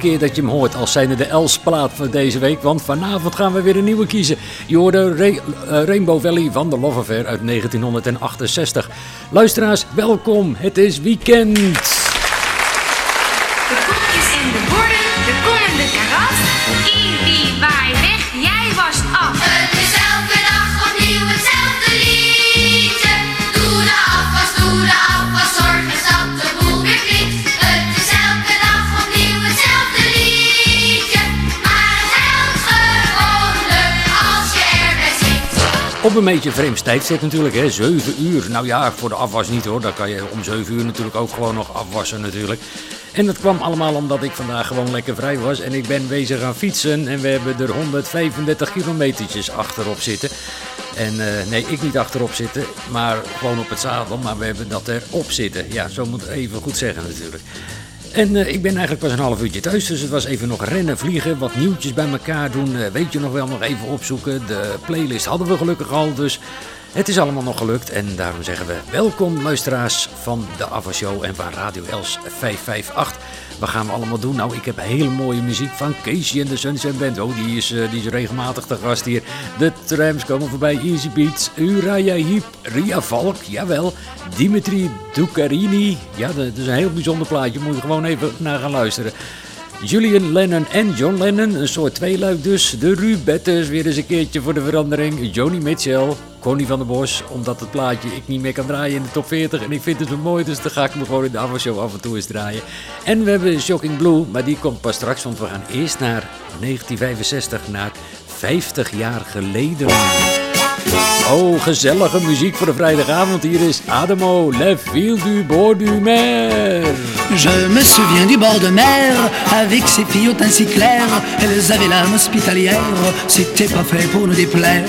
Keer dat je hem hoort als zijnde de Els-plaat van deze week. Want vanavond gaan we weer een nieuwe kiezen. Je hoorde Ra uh, Rainbow Valley van de Love Affair uit 1968. Luisteraars, welkom. Het is weekend. Een beetje vreemd tijdstip natuurlijk, hè. 7 uur. Nou ja, voor de afwas niet hoor. Dan kan je om 7 uur natuurlijk ook gewoon nog afwassen natuurlijk. En dat kwam allemaal omdat ik vandaag gewoon lekker vrij was. En ik ben bezig aan fietsen. En we hebben er 135 kilometertjes achterop zitten. En eh, nee, ik niet achterop zitten, maar gewoon op het zadel. Maar we hebben dat erop zitten. Ja, zo moet ik even goed zeggen natuurlijk. En eh, ik ben eigenlijk pas een half uurtje thuis, dus het was even nog rennen, vliegen, wat nieuwtjes bij elkaar doen. Eh, weet je nog wel, nog even opzoeken. De playlist hadden we gelukkig al, dus Het is allemaal nog gelukt en daarom zeggen we welkom luisteraars van de Ava Show en van Radio Els 558. Wat gaan we allemaal doen? Nou, ik heb hele mooie muziek van Casey en de Sunshine Band. Oh, die is, eh, die is regelmatig te gast hier. De trams komen voorbij, Easy Beats, Uraya Heep, Ria Valk, jawel. Dimitri Ducarini. Ja, dat is een heel bijzonder plaatje, moet je gewoon even naar gaan luisteren. Julian Lennon en John Lennon, een soort tweeluik dus. De Rubettes, weer eens een keertje voor de verandering. Joni Mitchell, Connie van der Bos, omdat het plaatje ik niet meer kan draaien in de top 40. En ik vind het zo mooi, dus dan ga ik me gewoon in de avondshow af en toe eens draaien. En we hebben Shocking Blue, maar die komt pas straks, want we gaan eerst naar 1965, naar 50 jaar geleden. Oh, gezellige muziek voor de vrijdagavond. Hier is Adamo, Le Fil du Bord du Mer. Je me souviens du bord de mer, avec ses filles au teint si clair. Elles avaient l'âme hospitalière, c'était pas fait pour nous déplaire.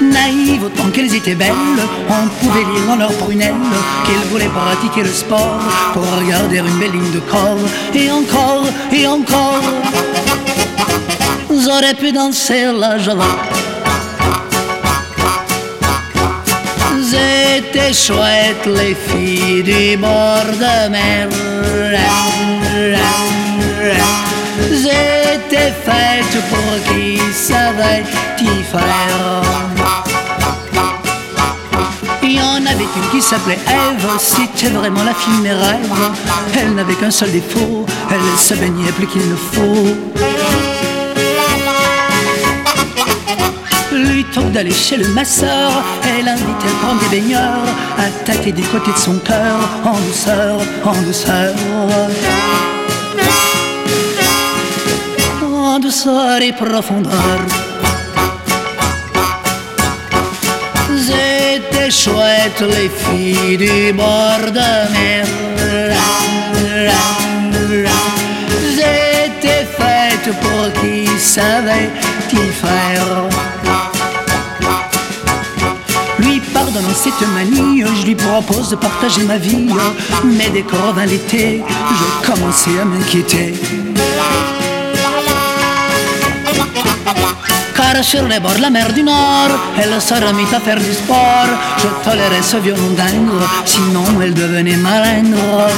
Naïves autant qu'elles étaient belles, on pouvait lire dans leurs prunelles qu'elles voulaient pratiquer le sport pour regarder une belle ligne de corps. Et encore, et encore, j'aurais pu danser la java. C'était chouette les filles du bord de mer. J'étais faite pour qui savait y faire. Il y en avait une qui s'appelait Ève, c'était vraiment la fille de mes rêves. Elle n'avait qu'un seul défaut, elle se baignait plus qu'il ne faut. Plutôt que d'aller chez le masseur, elle invitait à prendre des baigneurs, à tâter des côtés de son cœur, en douceur, en douceur. En douceur et profondeur. C'était chouette les filles du bord de mer. J'étais faite pour qui savait y faire. Pardonnant cette manie, je lui propose de partager ma vie. Mais dès qu'on vint l'été, je commençais à m'inquiéter. Car sur les bords de la mer du Nord, elle se remit à faire du sport. Je tolérais ce violon dingue, sinon elle devenait malingre.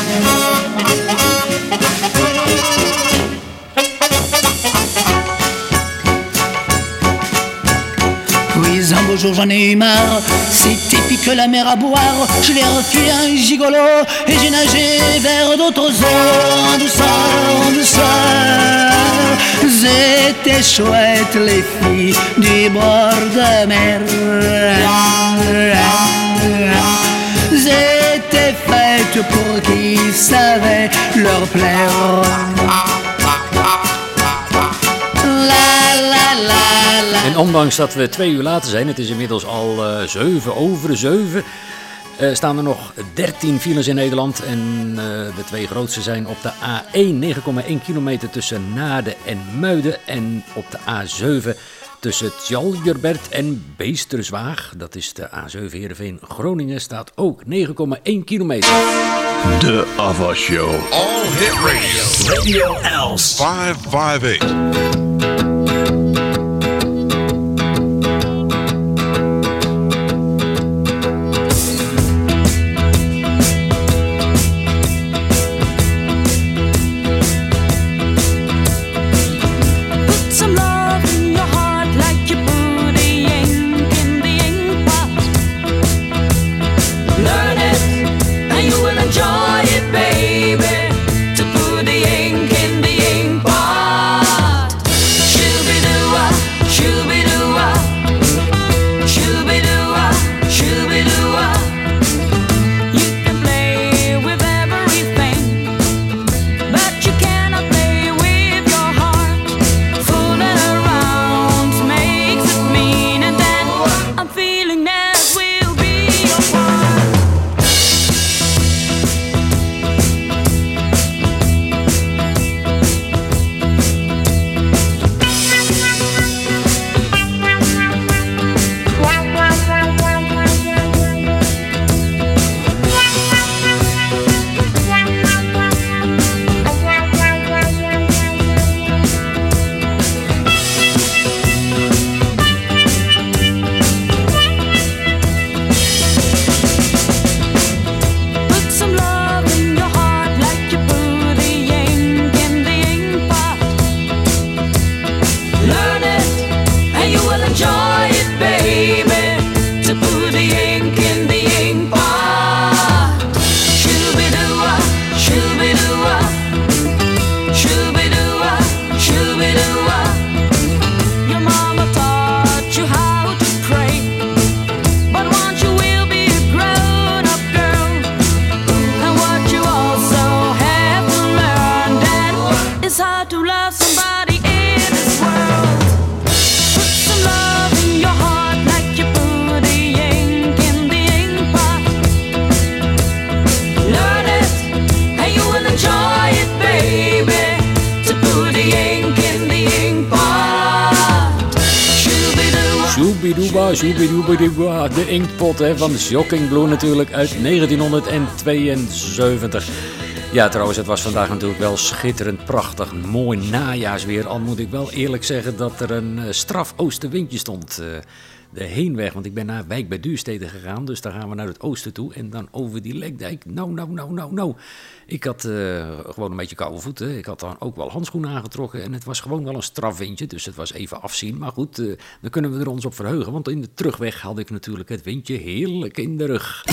J'en ai eu marre, c'était pique la mer à boire. Je l'ai refilé un gigolo et j'ai nagé vers d'autres eaux en douceur, en douceur. C'était chouette les filles du bord de mer. J'étais faite pour qui savait leur plaire. Ondanks dat we twee uur later zijn, het is inmiddels al eh 7 over 7, eh, staan er nog 13 files in Nederland. En eh, de twee grootste zijn op de A1 9,1 kilometer tussen Naarden en Muiden. En op de A7 tussen Tjaljerbert en Beesterswaag. Dat is de A7 Heerenveen Groningen, staat ook 9,1 kilometer. De Ava Show. All Hit Radio. Radio Els. 558. Inktpot hè, van Shocking Blue natuurlijk uit 1972. Ja, trouwens, het was vandaag natuurlijk wel schitterend, prachtig, mooi najaarsweer. Al moet ik wel eerlijk zeggen dat er een eh, straf oostenwindje stond. De heenweg, want ik ben naar Wijk bij Duurstede gegaan. Dus daar gaan we naar het oosten toe. En dan over die lekdijk. Nou, nou, nou, nou, nou. Ik had eh, gewoon een beetje koude voeten. Ik had dan ook wel handschoenen aangetrokken. En het was gewoon wel een strafwindje. Dus het was even afzien. Maar goed, eh dan kunnen we er ons op verheugen. Want in de terugweg had ik natuurlijk het windje heerlijk in de rug.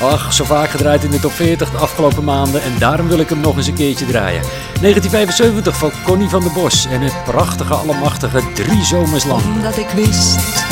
Ach, zo vaak gedraaid in de top 40 de afgelopen maanden. En daarom wil ik hem nog eens een keertje draaien. 1975 van Connie van der Bos. En het prachtige, allemachtige Drie Zomers Lang. Omdat ik wist,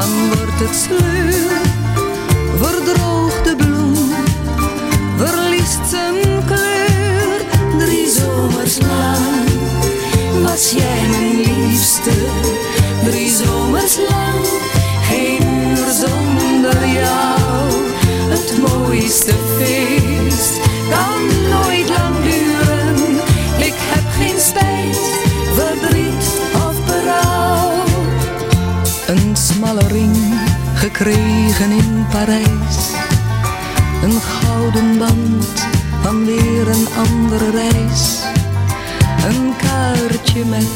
dan wordt het sleur, verdroogt de bloem, gekregen in Parijs. Een gouden band van weer een andere reis. Een kaartje met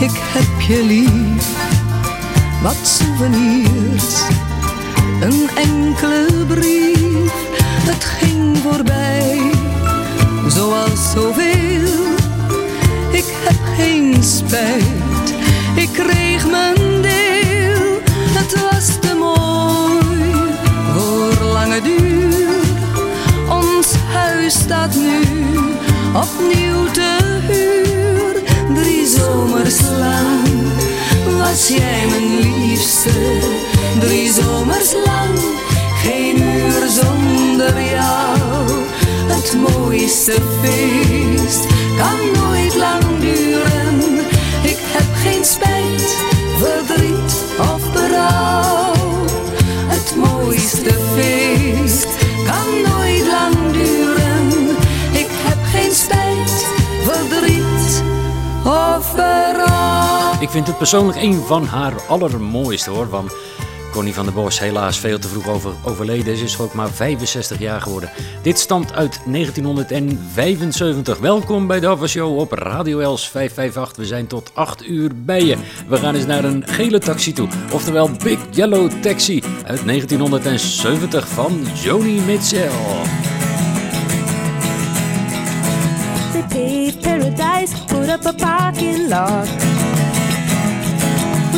ik heb je lief. Wat souvenirs. Een enkele brief. Het ging voorbij. Zoals zoveel. Ik heb geen spijt. Ik kreeg mijn deel. Staat nu opnieuw te huur. Drie zomers lang was jij mijn liefste. Drie zomers lang, geen uur zonder jou. Het mooiste feest kan nooit lang duren. Ik heb geen spijt, verdriet vind het persoonlijk een van haar allermooiste hoor. Want Connie van der Bos helaas veel te vroeg over, overleden. Ze is ook maar 65 jaar geworden. Dit stamt uit 1975. Welkom bij de Ava Show op Radio Els 558. We zijn tot 8 uur bij je. We gaan eens naar een gele taxi toe. Oftewel Big Yellow Taxi uit 1970 van Joni Mitchell. Paradise, put up a parking lot.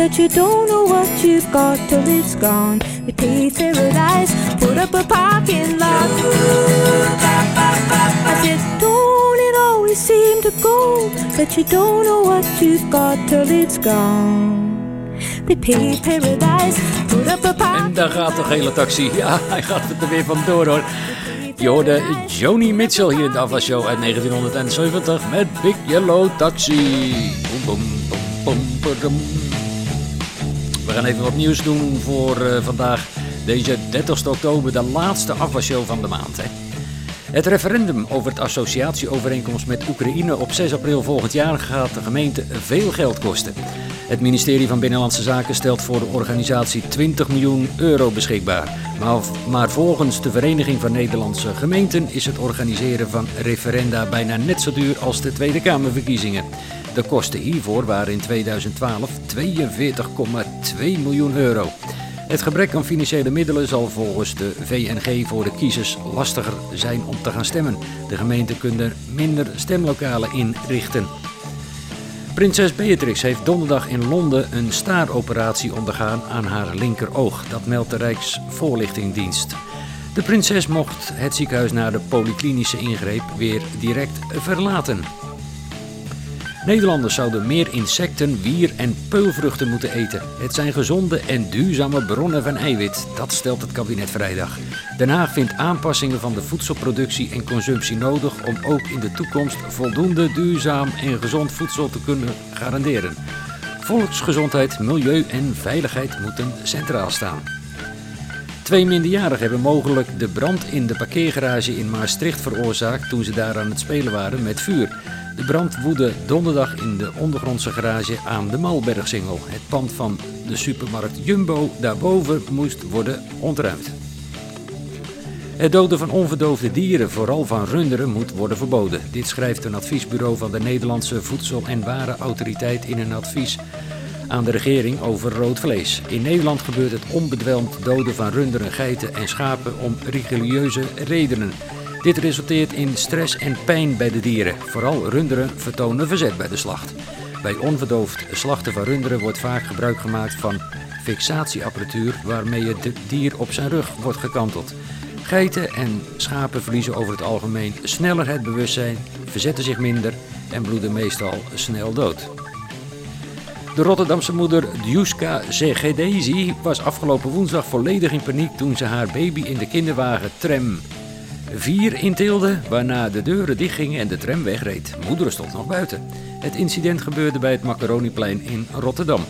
That you don't know what you've got till it's gone? They paved paradise, put up a parking lot. I said, don't it always seem to go that you don't know what you've got till it's gone? They paved paradise, put up a En parking daar gaat de gele taxi. Ja, hij gaat er weer vandoor hoor. Je hoorde Joni Mitchell hier in de Ava Show uit 1970 met Big Yellow Taxi. Boom, boom, boom, boom, boom. We gaan even wat nieuws doen voor eh, vandaag. Deze 30 oktober, de laatste afwasshow van de maand. Hè. Het referendum over het associatieovereenkomst met Oekraïne op 6 april volgend jaar gaat de gemeente veel geld kosten. Het ministerie van Binnenlandse Zaken stelt voor de organisatie 20 miljoen euro beschikbaar. Maar, maar volgens de Vereniging van Nederlandse Gemeenten is het organiseren van referenda bijna net zo duur als de Tweede Kamerverkiezingen. De kosten hiervoor waren in 2012 42,2 miljoen euro. Het gebrek aan financiële middelen zal volgens de VNG voor de kiezers lastiger zijn om te gaan stemmen. De gemeenten kunnen minder stemlokalen inrichten. Prinses Beatrix heeft donderdag in Londen een staaroperatie ondergaan aan haar linkeroog. Dat meldt de Rijksvoorlichtingdienst. De prinses mocht het ziekenhuis na de polyklinische ingreep weer direct verlaten. Nederlanders zouden meer insecten, wier en peulvruchten moeten eten. Het zijn gezonde en duurzame bronnen van eiwit, dat stelt het kabinet vrijdag. Den Haag vindt aanpassingen van de voedselproductie en consumptie nodig om ook in de toekomst voldoende duurzaam en gezond voedsel te kunnen garanderen. Volksgezondheid, milieu en veiligheid moeten centraal staan. Twee minderjarigen hebben mogelijk de brand in de parkeergarage in Maastricht veroorzaakt toen ze daar aan het spelen waren met vuur. De brand woedde donderdag in de ondergrondse garage aan de Malbergsingel. Het pand van de supermarkt Jumbo daarboven moest worden ontruimd. Het doden van onverdoofde dieren, vooral van runderen, moet worden verboden. Dit schrijft een adviesbureau van de Nederlandse Voedsel- en Warenautoriteit in een advies aan de regering over rood vlees. In Nederland gebeurt het onbedwelmd doden van runderen, geiten en schapen om religieuze redenen. Dit resulteert in stress en pijn bij de dieren. Vooral runderen vertonen verzet bij de slacht. Bij onverdoofd slachten van runderen wordt vaak gebruik gemaakt van fixatieapparatuur waarmee het dier op zijn rug wordt gekanteld. Geiten en schapen verliezen over het algemeen sneller het bewustzijn, verzetten zich minder en bloeden meestal snel dood. De Rotterdamse moeder Djuska Zegedezi was afgelopen woensdag volledig in paniek toen ze haar baby in de kinderwagen tram 4 intilde, waarna de deuren dichtgingen en de tram wegreed. Moeder stond nog buiten. Het incident gebeurde bij het Macaroniplein in Rotterdam.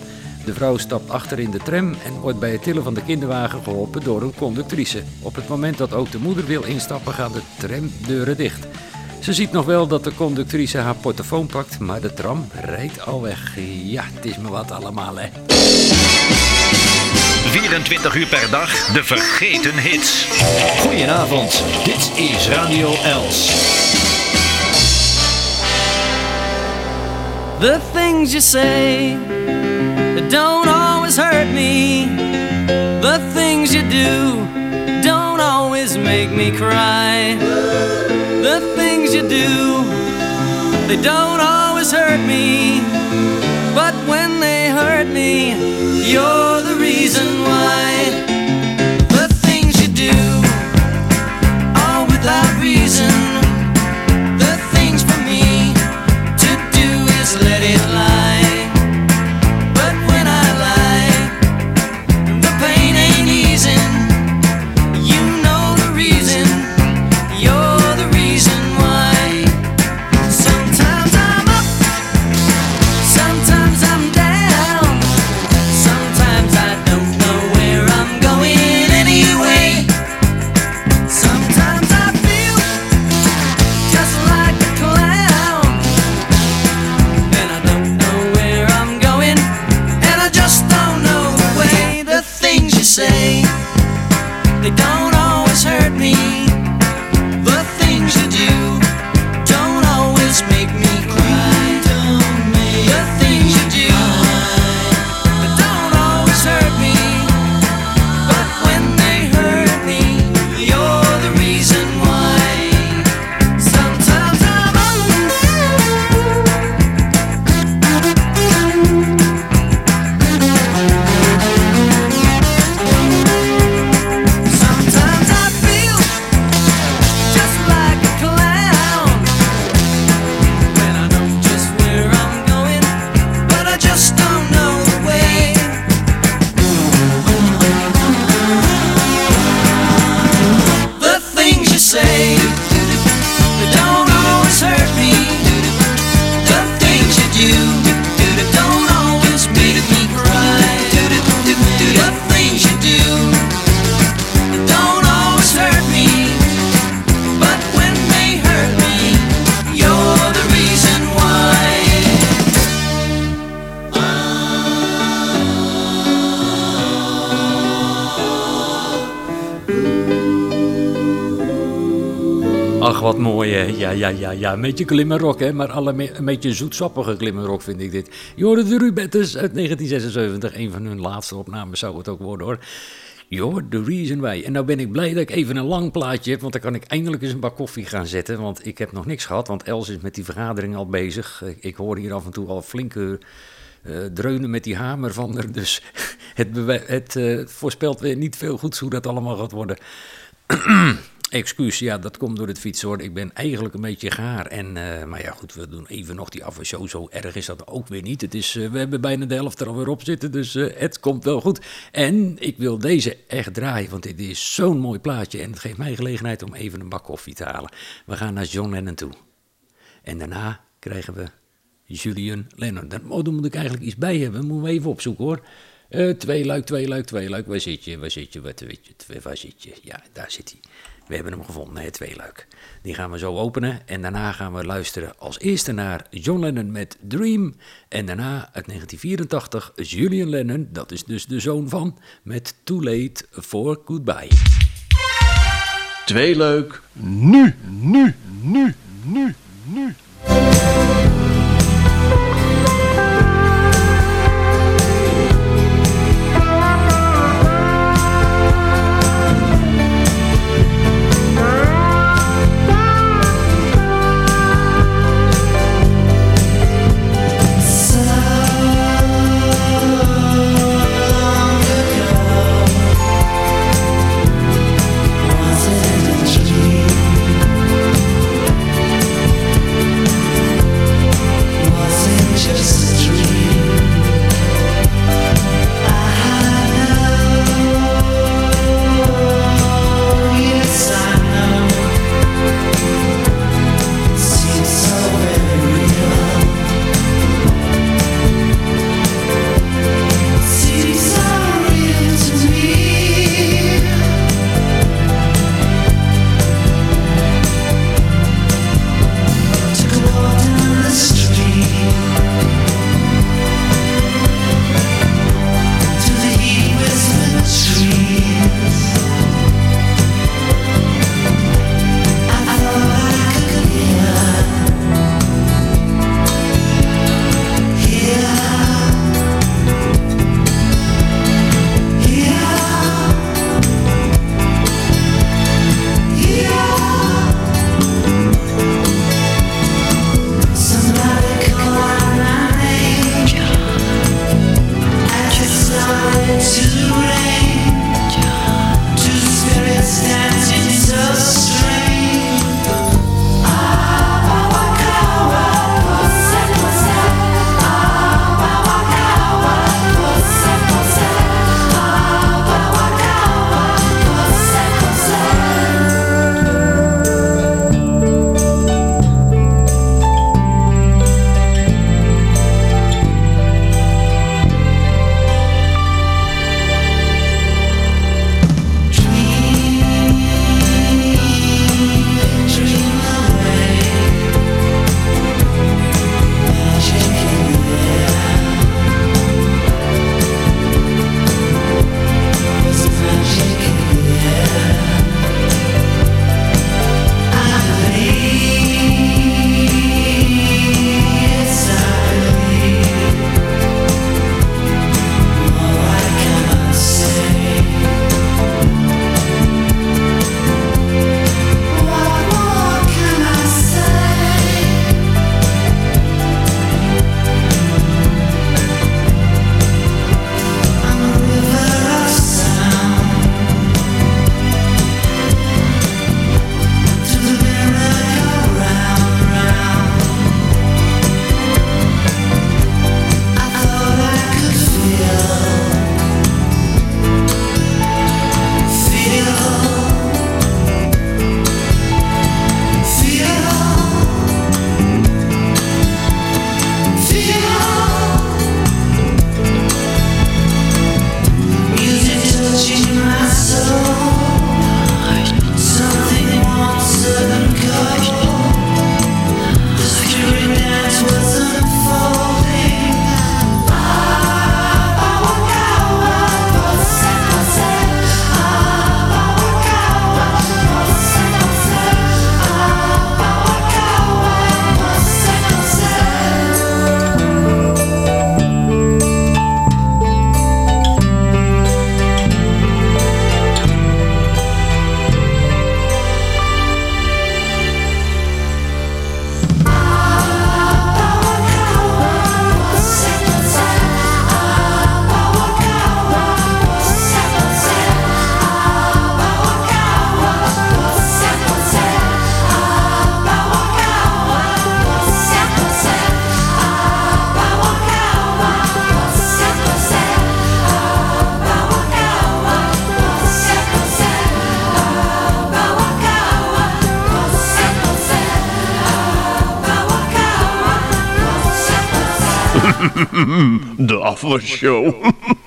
De vrouw stapt achter in de tram en wordt bij het tillen van de kinderwagen geholpen door een conductrice. Op het moment dat ook de moeder wil instappen gaan de tramdeuren dicht. Ze ziet nog wel dat de conductrice haar portofoon pakt, maar de tram rijdt al weg. Ja, het is me wat allemaal hè. 24 uur per dag de vergeten hits. Goedenavond, dit is Radio Els. The things you say don't always hurt me. The things you do don't always make me cry. The things you do, they don't always hurt me. But when they hurt me, you're reason why. Mooi. Ja, ja, ja, ja. Een beetje glimmerrock hè, maar alle een beetje zoetsappige glimmerrock vind ik dit. Je hoorde de Rubettes uit 1976. Een van hun laatste opnames zou het ook worden hoor. Hoort The Reason Why. En nou ben ik blij dat ik even een lang plaatje heb, want dan kan ik eindelijk eens een bak koffie gaan zetten. Want ik heb nog niks gehad, want Els is met die vergadering al bezig. Ik- Ik hoor hier af en toe al flinke eh, dreunen met die hamer van er. Dus het, het eh, voorspelt weer niet veel goeds hoe dat allemaal gaat worden. Excuus, ja, dat komt door het fietsen hoor. Ik ben eigenlijk een beetje gaar. En, eh, maar ja, goed, we doen even nog die afwasshow. Zo erg is dat ook weer niet. Het is, eh, we hebben bijna de helft er alweer op zitten, dus eh, het komt wel goed. En ik wil deze echt draaien, want dit is zo'n mooi plaatje. En het geeft mij gelegenheid om even een bak koffie te halen. We gaan naar John Lennon toe. En daarna krijgen we Julian Lennon. Daar moet ik eigenlijk iets bij hebben. Moeten we even opzoeken hoor. Twee luik, twee luik, twee luik. Waar zit je? Waar zit je? Wat weet je? Waar zit je? Ja, daar zit hij. We hebben hem gevonden, nee, twee luik. Die gaan we zo openen en daarna gaan we luisteren als eerste naar John Lennon met Dream. En daarna uit 1984 Julian Lennon, dat is dus de zoon van, met Too Late for Goodbye. Twee leuk. Nu, nu, nu, nu, nu. De afwasshow. Een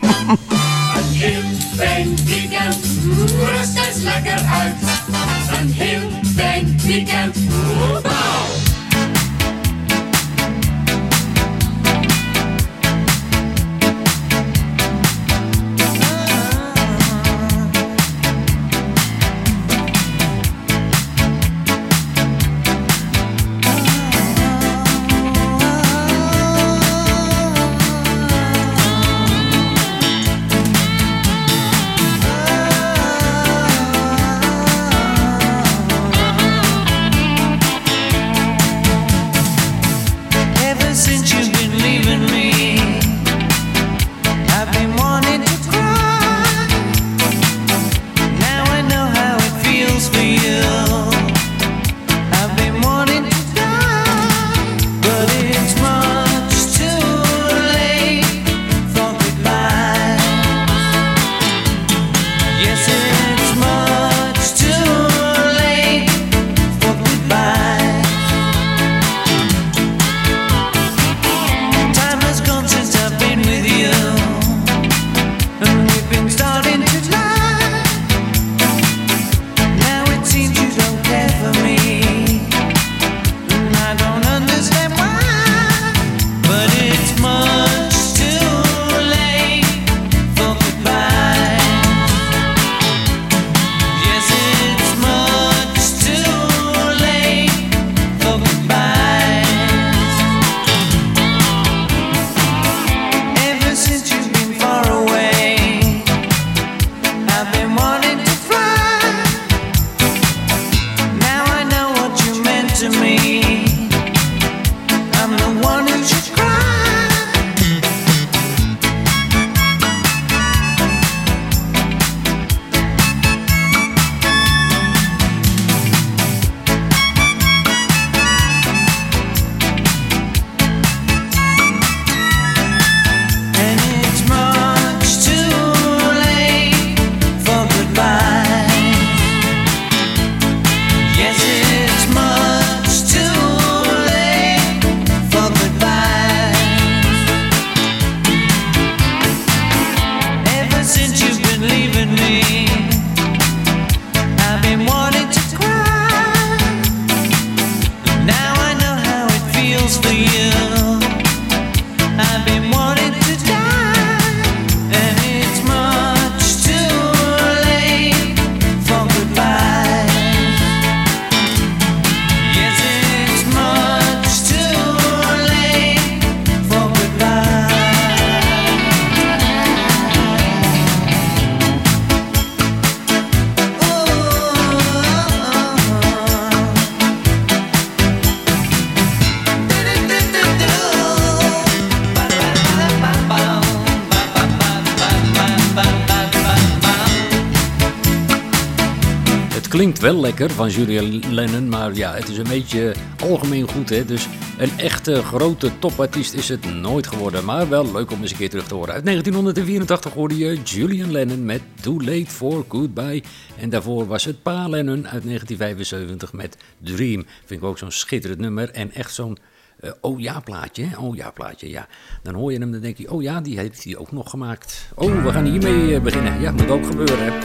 klinkt wel lekker van Julian Lennon, maar ja, het is een beetje algemeen goed. Hè? Dus een echte grote topartiest is het nooit geworden. Maar wel leuk om eens een keer terug te horen. Uit 1984 hoorde je Julian Lennon met Too Late for Goodbye. En daarvoor was het Pa Lennon uit 1975 met Dream. Vind ik ook zo'n schitterend nummer en echt zo'n eh, oh ja plaatje. Oh ja plaatje, ja. Dan hoor je hem, dan denk je, oh ja, die heeft hij ook nog gemaakt. Oh, we gaan hiermee eh, beginnen. Ja, moet ook gebeuren. Hè?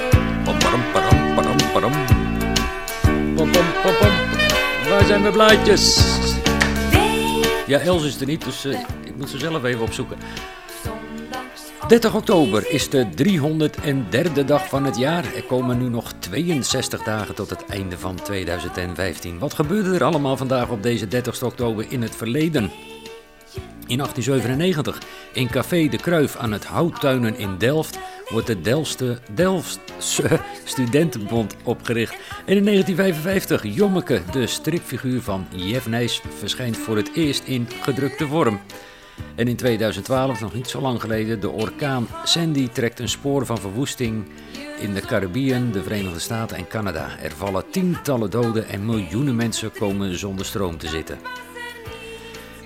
Param, zijn mijn blaadjes? Ja, Els is er niet, dus eh, ik moet ze zelf even opzoeken. 30 oktober is de 303e dag van het jaar. Er komen nu nog 62 dagen tot het einde van 2015. Wat gebeurde er allemaal vandaag op deze 30 oktober in het verleden? In 1897, in Café de Kruif aan het Houttuinen in Delft, wordt de Delftse, Delftse Studentenbond opgericht. En in 1955, Jommeke, de stripfiguur van Jeff Nijs, verschijnt voor het eerst in gedrukte vorm. En in 2012, nog niet zo lang geleden, de orkaan Sandy trekt een spoor van verwoesting in de Caribbean, de Verenigde Staten en Canada. Er vallen tientallen doden en miljoenen mensen komen zonder stroom te zitten.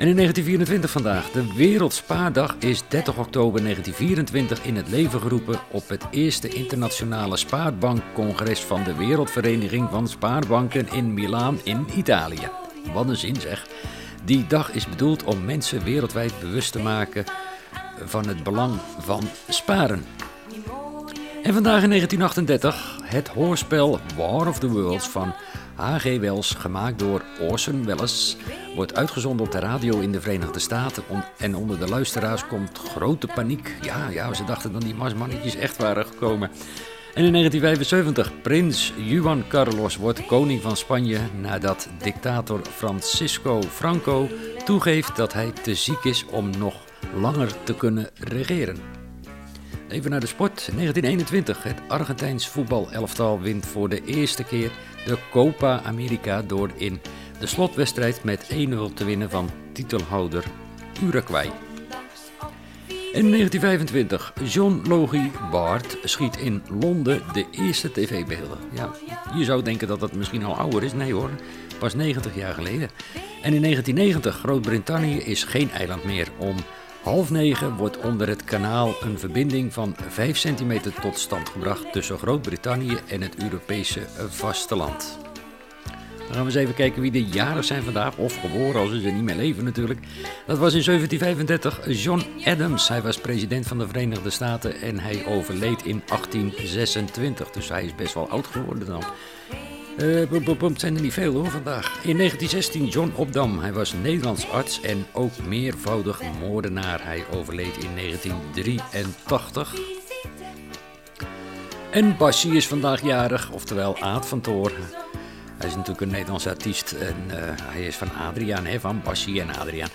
En in 1924 vandaag, de Wereldspaardag is 30 oktober 1924 in het leven geroepen op het eerste internationale spaarbankcongres van de Wereldvereniging van Spaarbanken in Milaan in Italië. Wat een zin zeg. Die dag is bedoeld om mensen wereldwijd bewust te maken van het belang van sparen. En vandaag in 1938 het hoorspel War of the Worlds van H.G. Wells, gemaakt door Orson Welles, wordt uitgezonden op de radio in de Verenigde Staten. En onder de luisteraars komt grote paniek. Ja, ja, ze dachten dat die marsmannetjes echt waren gekomen. En in 1975, prins Juan Carlos wordt koning van Spanje nadat dictator Francisco Franco toegeeft dat hij te ziek is om nog langer te kunnen regeren. Even naar de sport. 1921. Het Argentijns voetbalelftal wint voor de eerste keer de Copa America door in de slotwedstrijd met 1-0 te winnen van titelhouder Uruguay. In 1925. John Logie Bart schiet in Londen de eerste tv-beelden. Ja, je zou denken dat het misschien al ouder is. Nee hoor, pas 90 jaar geleden. En in 1990. Groot-Brittannië is geen eiland meer. Om half negen wordt onder het kanaal een verbinding van 5 centimeter tot stand gebracht tussen Groot-Brittannië en het Europese vasteland. Dan gaan we eens even kijken wie de jaren zijn vandaag, of geboren als ze niet meer leven natuurlijk. Dat was in 1735 John Adams. Hij was president van de Verenigde Staten en hij overleed in 1826. Dus hij is best wel oud geworden dan. Eh, pum, pum, pum, het zijn er niet veel hoor vandaag. In 1916 John Opdam. Hij was Nederlands arts en ook meervoudig moordenaar. Hij overleed in 1983. En Bassie is vandaag jarig, oftewel Aad van Toor. Hij is natuurlijk een Nederlands artiest en eh, hij is van Adriaan, hè, van Bassie en Adriaan.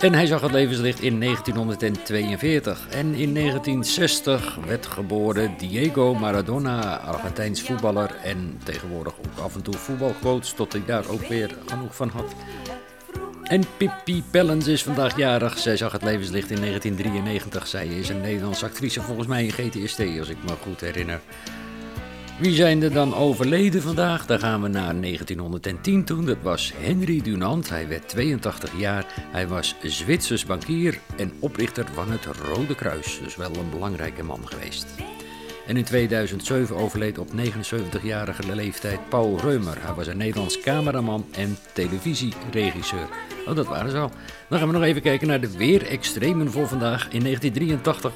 En hij zag het levenslicht in 1942. En in 1960 werd geboren Diego Maradona, Argentijns voetballer en tegenwoordig ook af en toe voetbalcoach, tot hij daar ook weer genoeg van had. En Pippi Pellens is vandaag jarig. Zij zag het levenslicht in 1993. Zij is een Nederlandse actrice, volgens mij in GTST, als ik me goed herinner. Wie zijn er dan overleden vandaag? Dan gaan we naar 1910 toen. Dat was Henry Dunant. Hij werd 82 jaar. Hij was Zwitsers bankier en oprichter van het Rode Kruis. Dus wel een belangrijke man geweest. En in 2007 overleed op 79-jarige leeftijd Paul Reumer. Hij was een Nederlands cameraman en televisieregisseur. Oh, dat waren ze al. Dan gaan we nog even kijken naar de weerextremen voor vandaag. In 1983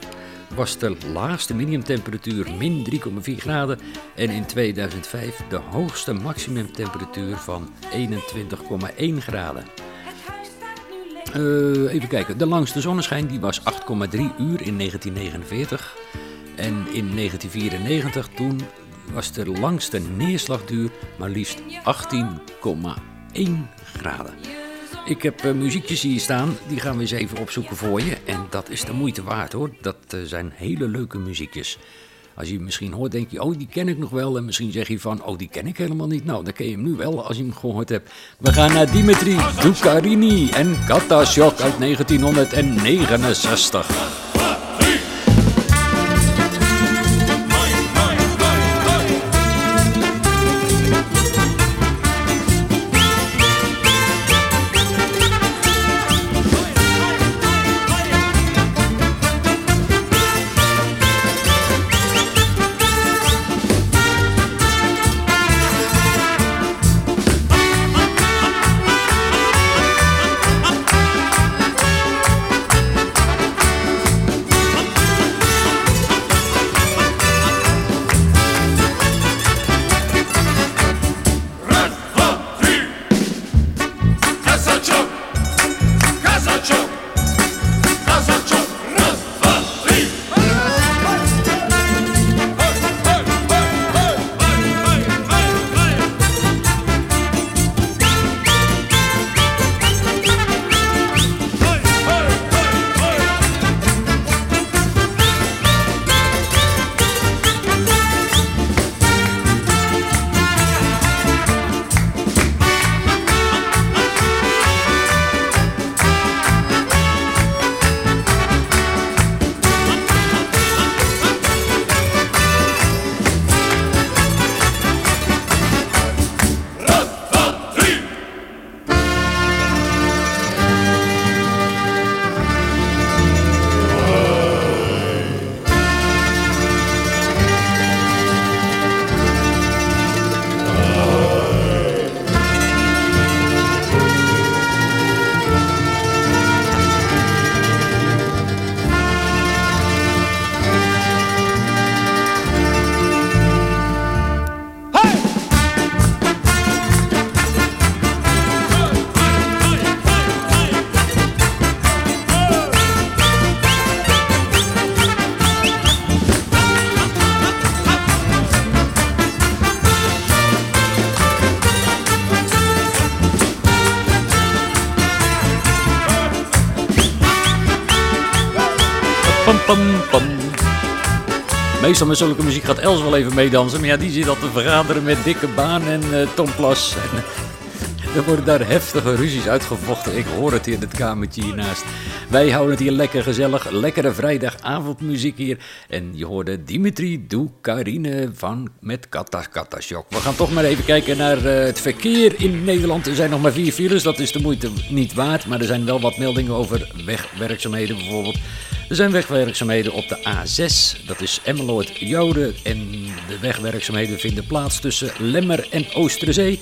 was de laagste minimumtemperatuur min 3,4 graden en in 2005 de hoogste maximumtemperatuur van 21,1 graden. Eh, even kijken, de langste zonneschijn die was 8,3 uur in 1949 en in 1994 toen was de langste neerslagduur maar liefst 18,1 graden. Ik heb eh, muziekjes hier staan, die gaan we eens even opzoeken voor je. En dat is de moeite waard hoor. Dat eh, zijn hele leuke muziekjes. Als je misschien hoort, denk je, oh die ken ik nog wel. En misschien zeg je van, oh die ken ik helemaal niet. Nou, dan ken je hem nu wel als je hem gehoord hebt. We gaan naar Dimitri Ducarini en Katashok uit 1969. Meestal met zulke muziek gaat Els wel even meedansen. Maar ja, die zit al te vergaderen met Dikke Baan en eh, Tom Plas. En, eh, er worden daar heftige ruzies uitgevochten. Ik hoor het in het kamertje hiernaast. Wij houden het hier lekker gezellig. Lekkere vrijdagavondmuziek hier. En je hoorde Dimitri Doukarine van met Kata Kata Shock. We gaan toch maar even kijken naar eh, het verkeer in Nederland. Er zijn nog maar vier files. Dat is de moeite niet waard. Maar er zijn wel wat meldingen over wegwerkzaamheden bijvoorbeeld. Er zijn wegwerkzaamheden op de A6, dat is Emmeloord-Joden. En de wegwerkzaamheden vinden plaats tussen Lemmer en Oosterzee.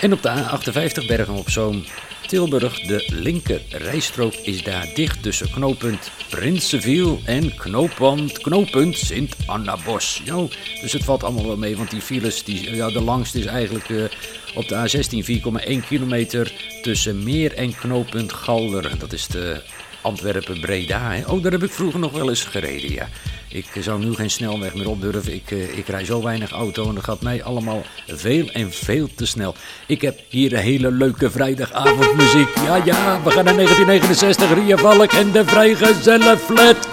En op de A58 Bergen op Zoom, Tilburg, de linker rijstrook is daar dicht tussen knooppunt Prinsenviel en knooppunt, knooppunt Sint-Anna-Bos. Ja, dus het valt allemaal wel mee, want die files, die, ja, de langste is eigenlijk eh, op de A16 4,1 kilometer tussen Meer en knooppunt Galder. Dat is de Antwerpen-Breda. Oh, daar heb ik vroeger nog wel eens gereden, ja. Ik zou nu geen snelweg meer op durven. Ik, eh, ik rij zo weinig auto en dat gaat mij allemaal veel en veel te snel. Ik heb hier een hele leuke vrijdagavondmuziek. Ja, ja, we gaan naar 1969. Ria Valk en de Vrijgezellenflat.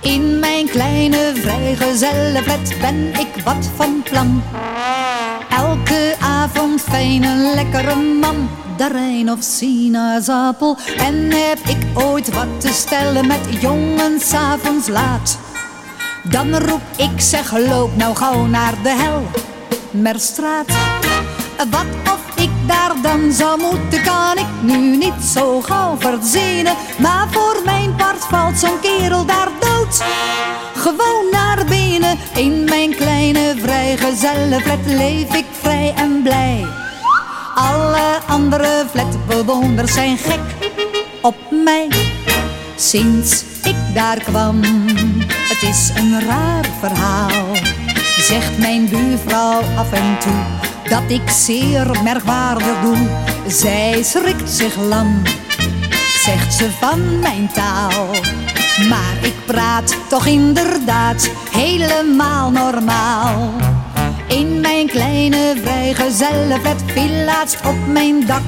In mijn kleine vrijgezellenflat ben ik wat van plan. Elke avond fijn een lekkere man, darijn of sinaasappel. En heb ik ooit wat te stellen met jongens avonds laat. Dan roep ik zeg loop nou gauw naar de hel, Merstraat. Wat of ik daar dan zou moeten, kan ik nu niet zo gauw verzinnen. Maar voor mijn part valt zo'n kerel daar dood. Gewoon naar binnen, in mijn kleine vrijgezellenflat leef ik vrij en blij. Alle andere flatbewoners zijn gek op mij. Sinds ik daar kwam, het is een raar verhaal. Zegt mijn buurvrouw af en toe dat ik zeer merkwaardig doe. Zij schrikt zich lam, zegt ze van mijn taal. Maar ik praat toch inderdaad helemaal normaal. In mijn kleine vrijgezellenflat viel laatst op mijn dak.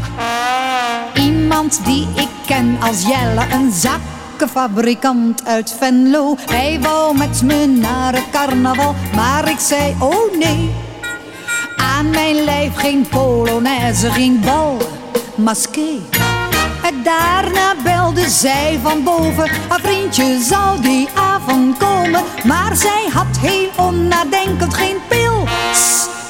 Iemand die ik ken als Jelle, een zakkenfabrikant uit Venlo. Hij wou met me naar het carnaval, maar ik zei oh nee. Aan mijn lijf geen polonaise, geen bal, masqué. En daarna belde zij van boven, haar vriendje zou die avond komen. Maar zij had heel onnadenkend geen pil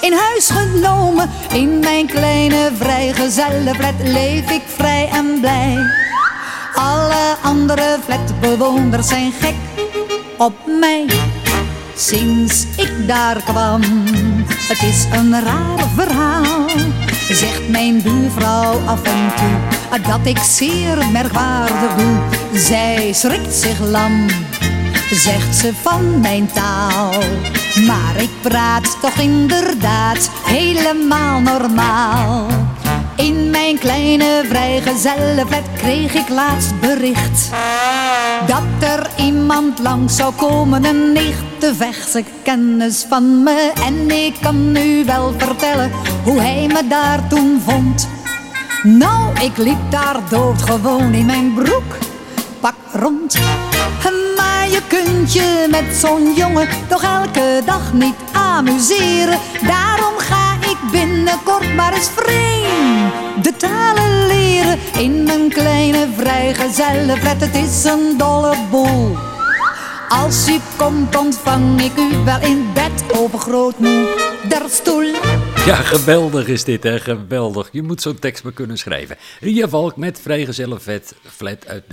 in huis genomen. In mijn kleine vrijgezellenflat leef ik vrij en blij. Alle andere flatbewoners zijn gek op mij. Sinds ik daar kwam, het is een raar verhaal. Zegt mijn buurvrouw af en toe dat ik zeer merkwaardig doe. Zij schrikt zich lam, zegt ze van mijn taal. Maar ik praat toch inderdaad helemaal normaal. In mijn kleine vrijgezellenflat kreeg ik laatst bericht Dat er iemand langs zou komen, een nichte verse kennis van me. En ik kan u wel vertellen hoe hij me daar toen vond. Nou, ik liep daar doodgewoon in mijn broek, pak rond. Je kunt je met zo'n jongen toch elke dag niet amuseren. Daarom ga ik binnenkort maar eens vreemd de talen leren. In mijn kleine vrijgezellenflat, het is een dolle boel. Als u komt ontvang ik u wel in bed over grootmoederstoel. Ja, geweldig is dit, hè? Geweldig. Je moet zo'n tekst maar kunnen schrijven. Ria Valk met Vrijgezellenflat flat uit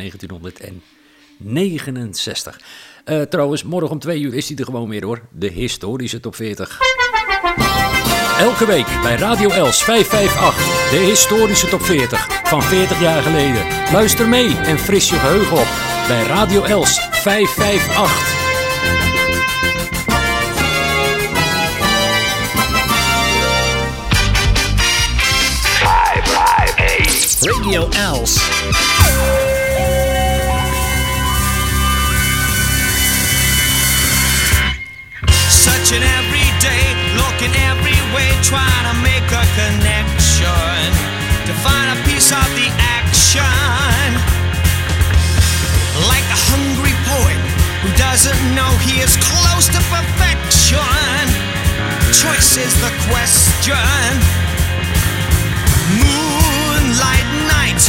1969. Eh, trouwens, morgen om twee uur is hij er gewoon weer hoor. De historische top 40. Elke week bij Radio Els 558. De historische top 40 van 40 jaar geleden. Luister mee en fris je geheugen op bij Radio Els 558. Radio Els. Searching every day, looking every way, trying to make a connection to find a piece of the action. Like a hungry poet who doesn't know he is close to perfection. Choice is the question. Moonlight night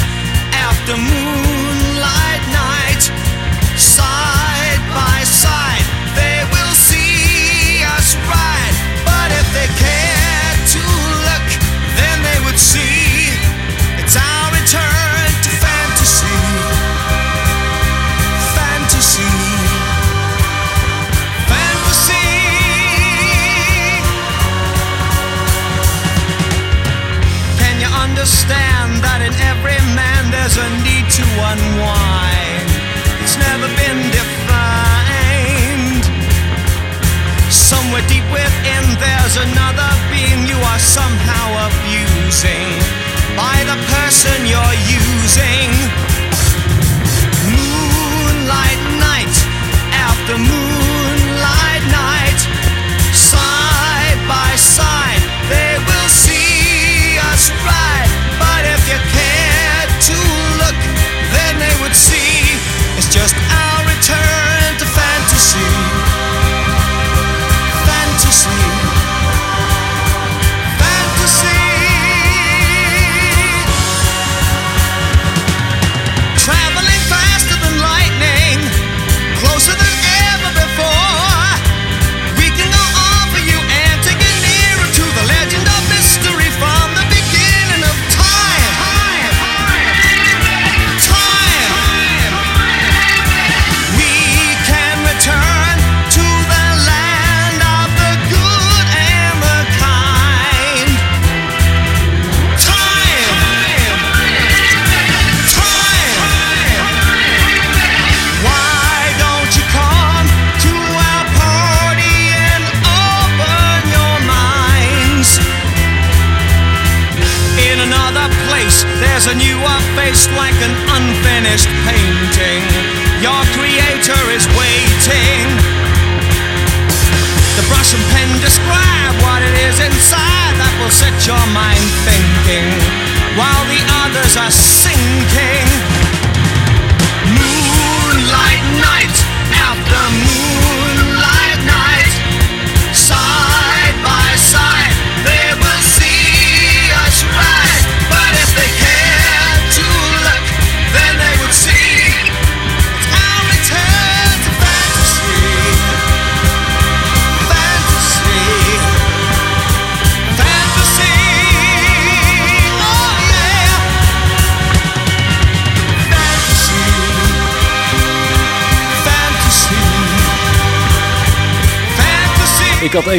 after moonlight night, side by side, they will they cared to look, then they would see it's our return to fantasy. Fantasy. Fantasy. Can you understand that in every man there's a need to unwind? It's never been defined. Somewhere deep within there's another being you are somehow abusing by the person you're using. Moonlight night after moonlight night, side by side, they will see us ride. But if you cared to look, then they would see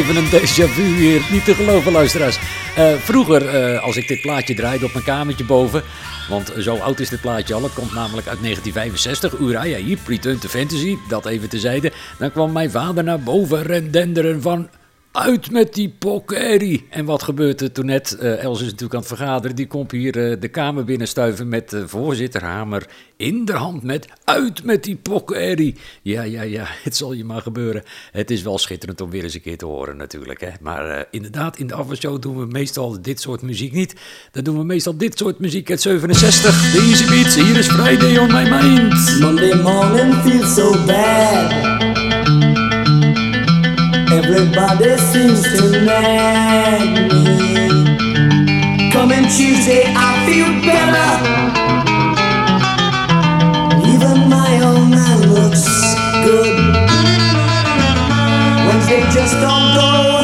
even een déjà vu hier, niet te geloven luisteraars. Eh, vroeger, eh, als ik dit plaatje draaide op mijn kamertje boven, want zo oud is dit plaatje al, het komt namelijk uit 1965, Uriah Heep, Return to Fantasy, dat even tezijde. Dan kwam mijn vader naar boven rendenderen van... Uit met die pokkerrie. En wat gebeurt er toen net? Eh, Els is natuurlijk aan het vergaderen. Die komt hier eh, de kamer binnenstuiven met de voorzitter Hamer in de hand met... Uit met die pokkerrie. Ja, ja, ja, het zal je maar gebeuren. Het is wel schitterend om weer eens een keer te horen natuurlijk. Hè? Maar eh, inderdaad, in de afwasshow doen we meestal dit soort muziek niet. Dan doen we meestal dit soort muziek uit 67. De Easy Beats. Hier is Friday on my mind. Monday morning feels so bad. Everybody seems to nag me. Coming Tuesday, I feel better. Even my old man looks good. Wednesday just don't go.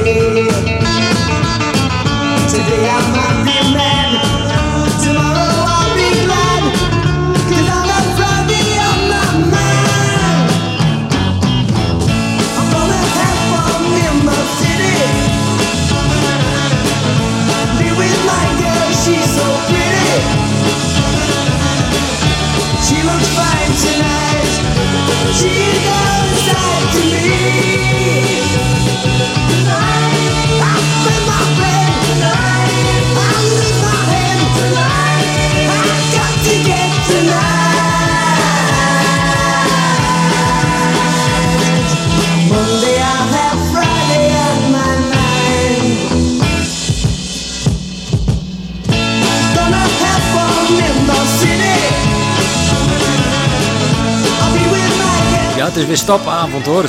De stapavond hoor.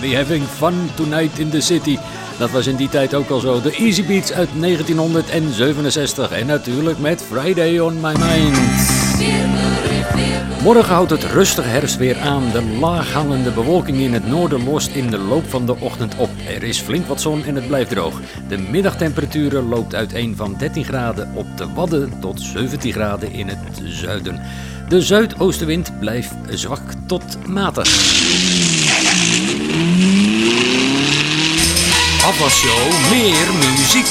We eh, having fun tonight in the city. Dat was in die tijd ook al zo. De Easy Beats uit 1967. En natuurlijk met Friday on My Mind. Morgen houdt het rustige herfst weer aan. De laaghangende bewolking in het noorden lost in de loop van de ochtend op. Er is flink wat zon en het blijft droog. De middagtemperaturen loopt uiteen van 13 graden op de Wadden tot 17 graden in het zuiden. De zuidoostenwind blijft zwak tot matig. Afwasshow, meer muziek.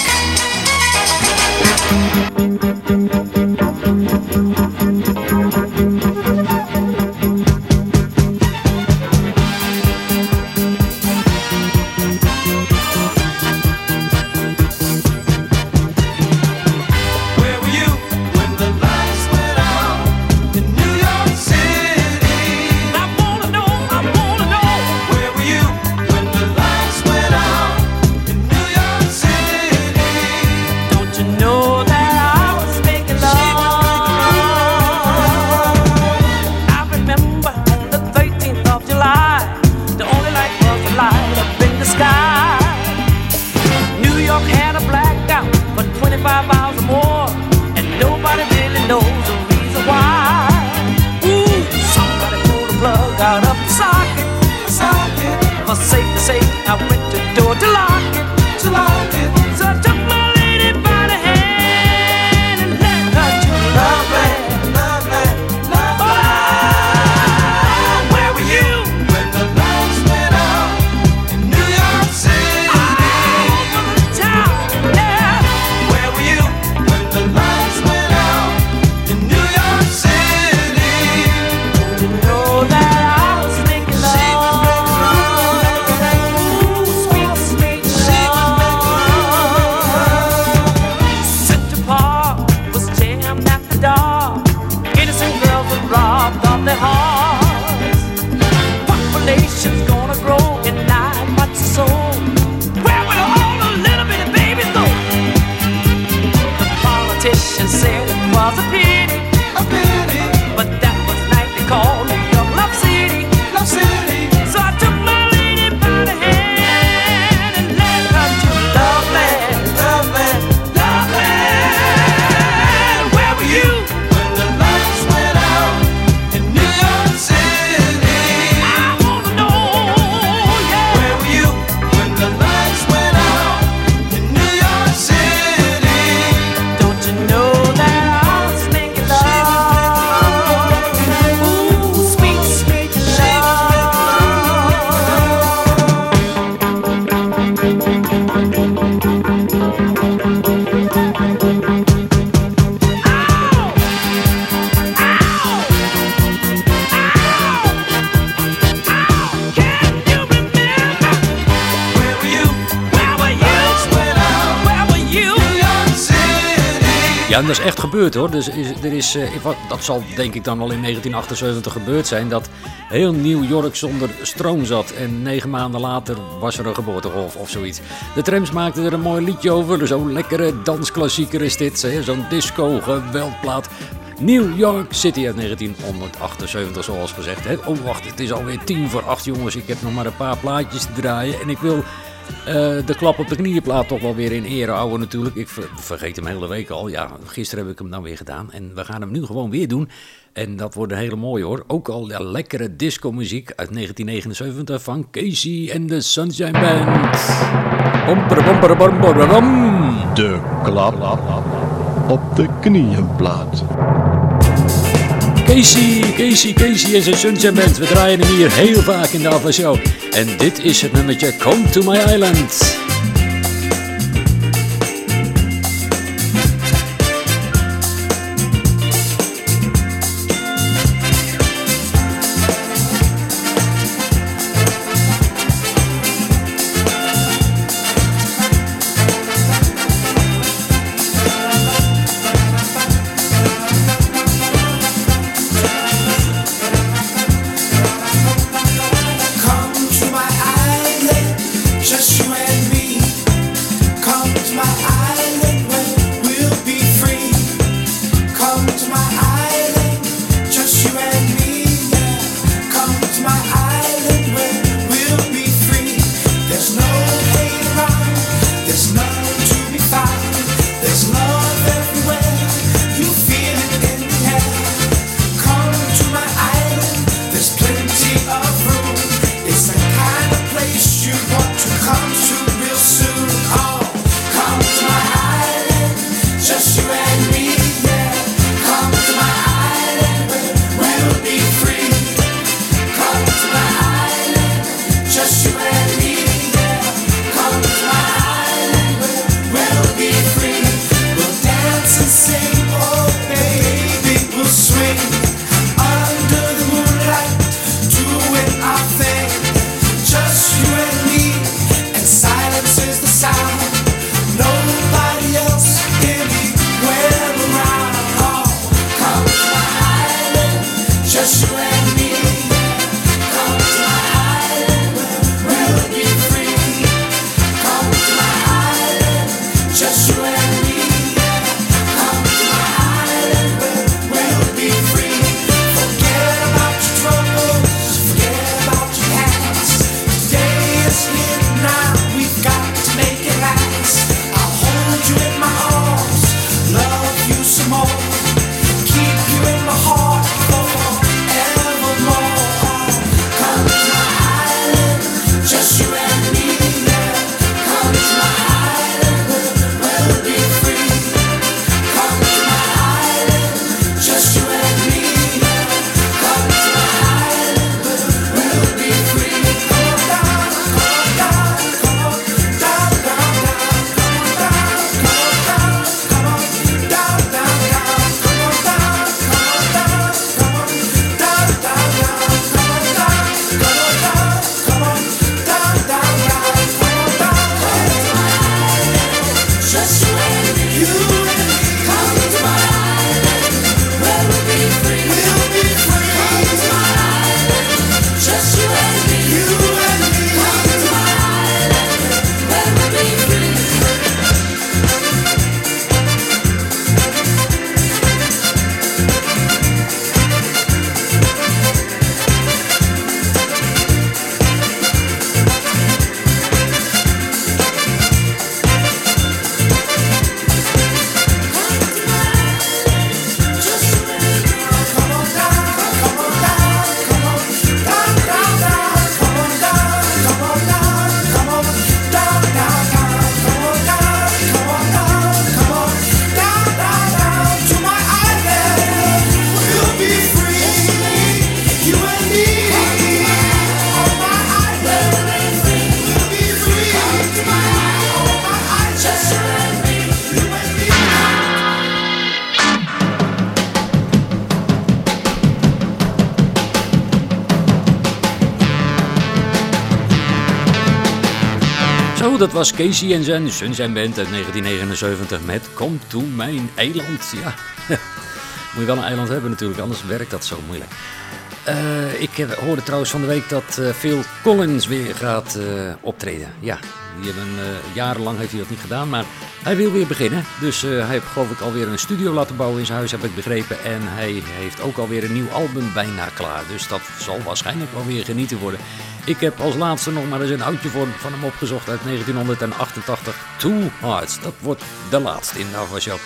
en dat is echt gebeurd hoor. Dus is, er is, eh, dat zal denk ik dan wel in 1978 gebeurd zijn. Dat heel New York zonder stroom zat. En negen maanden later was er een geboortegolf of zoiets. De trams maakten er een mooi liedje over. Zo'n lekkere dansklassieker is dit. Zo'n disco-geweldplaat. New York City uit 1978, zoals gezegd. Oh, wacht, het is alweer tien voor acht, jongens. Ik heb nog maar een paar plaatjes te draaien. En ik wil eh, de klap op de knieënplaat toch wel weer in ere ouwe natuurlijk. Ik vergeet hem hele week al. Ja, gisteren heb ik hem dan weer gedaan. En we gaan hem nu gewoon weer doen. En dat wordt een hele mooie hoor. Ook al de lekkere disco-muziek uit 1979 van Casey en de Sunshine Band. Bomper, bomper, bom, De klap op de knieënplaat. Casey, Casey, Casey is een Sunshine Band. We draaien hem hier heel vaak in de Alpha Show. En dit is het nummertje Come to My Island. dat was Casey en zijn Sunshine Band uit 1979 met Kom toe mijn eiland. Ja, moet je wel een eiland hebben natuurlijk, anders werkt dat zo moeilijk. Eh, ik heb, hoorde trouwens van de week dat uh, Phil Collins weer gaat eh, optreden. Ja, die hebben, jarenlang heeft hij dat niet gedaan, maar hij wil weer beginnen. Dus eh, hij heeft geloof ik alweer een studio laten bouwen in zijn huis, heb ik begrepen. En hij heeft ook alweer een nieuw album bijna klaar. Dus dat zal waarschijnlijk wel weer genieten worden. Ik heb als laatste nog maar eens een oudje voor, van hem opgezocht uit 1988. Two Hearts. Dat wordt de laatste in de Ava Show.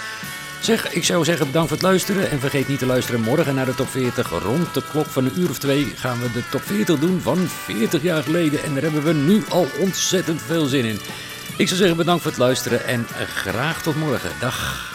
Zeg, ik zou zeggen bedankt voor het luisteren. En vergeet niet te luisteren morgen naar de top 40. Rond de klok van een uur of twee gaan we de top 40 doen van 40 jaar geleden. En daar hebben we nu al ontzettend veel zin in. Ik zou zeggen bedankt voor het luisteren en graag tot morgen. Dag.